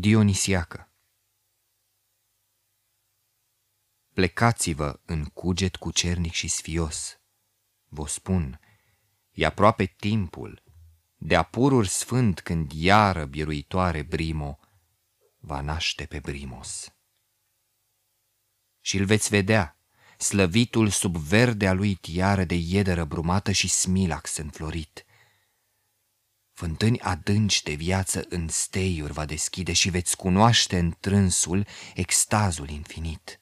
Dionisiacă Plecați-vă în cuget cu cernic și sfios. Vă spun, e aproape timpul de apurur sfânt când iară biruitoare Brimo va naște pe Brimos. Și îl veți vedea, slăvitul sub verdea lui tiară de iedă brumată și smilax înflorit, Fântâni adânci de viață în steiuri va deschide și veți cunoaște în trânsul extazul infinit.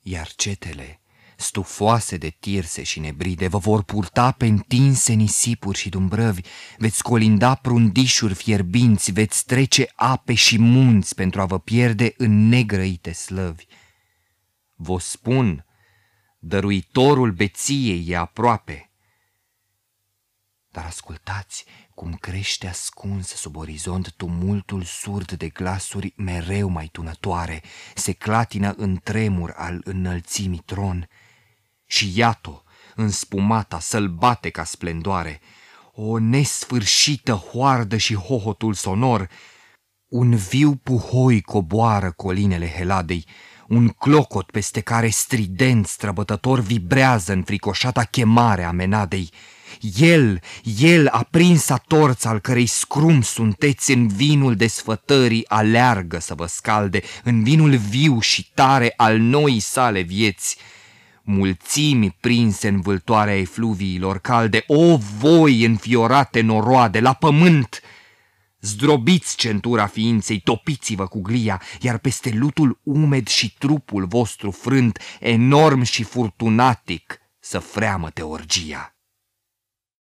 Iar cetele, stufoase de tirse și nebride, vă vor purta pe întinse nisipuri și dumbrăvi, veți colinda prundișuri fierbinți, veți trece ape și munți pentru a vă pierde în negrăite slăvi. Vă spun, dăruitorul beției e aproape, dar ascultați cum crește ascuns sub orizont tumultul surd de glasuri mereu mai tunătoare, se clatină în tremur al înălțimii tron. Și iată, înspumata, sălbate ca splendoare, o nesfârșită hoardă și hohotul sonor, un viu puhoi coboară colinele Heladei, un clocot peste care strident străbătător vibrează în fricoșata chemare a menadei, el, el a prins a torț al cărei scrum sunteți în vinul desfătării aleargă să vă scalde, în vinul viu și tare al noii sale vieți. Mulțimi prinse în vâltoarea efluviilor calde, o voi înfiorate noroade la pământ! Zdrobiți centura ființei, topiți-vă cu glia, iar peste lutul umed și trupul vostru frânt, enorm și furtunatic, să freamă teorgia.